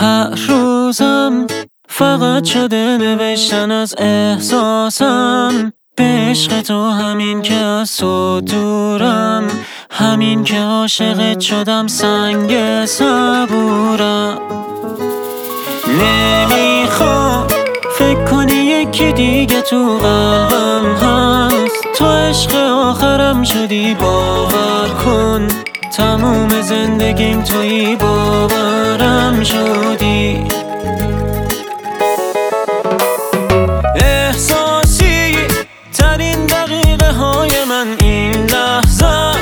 هر روزم فقط شده نوشتن از احساسم. به عشق تو همین که از تو دورم همین که عاشقت شدم سنگ صبورم. نمی‌خوام فکر کنی یکی دیگه تو قلبم هست. تو عشق آخرم شدی باور کن. تموم زندگیم توی باورم شدی. احساسی ترین دقیقه های من این لحظه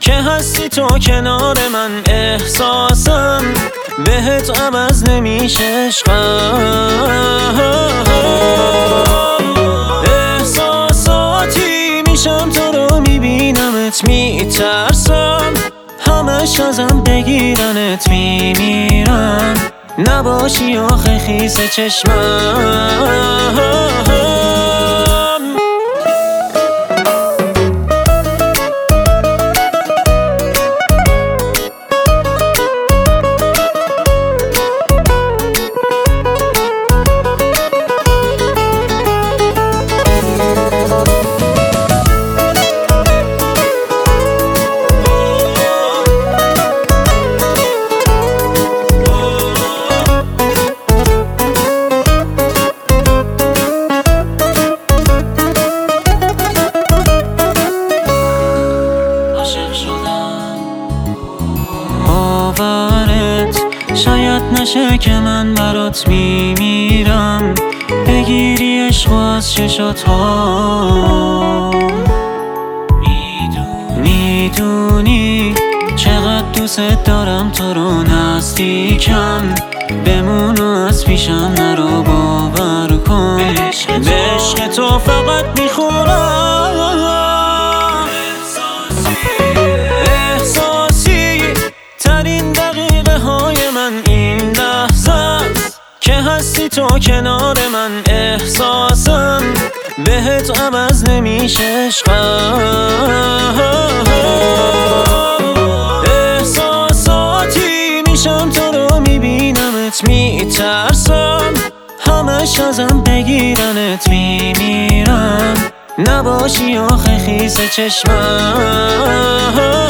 که هستی تو کنار من. احساسم بهت عوض نمیشه احساساتی همش ازم بگیرنت میمیرم. نباشی آخه خیس چشمم. شاید نشه که من برات میمیرم. بگیری عشق از چشات ها می‌دونی چقدر دوست دارم تو رو نزدیکم. بمون و از پیشم نرو باور کن. به عشق تو فقط می‌خورم تو کنار من احساسم بهت عوض نمیشه. احساساتی میشم تو رو میبینمت میترسم. همش ازم بگیرنت میمیرم. نباشی آخه خیس چشمم.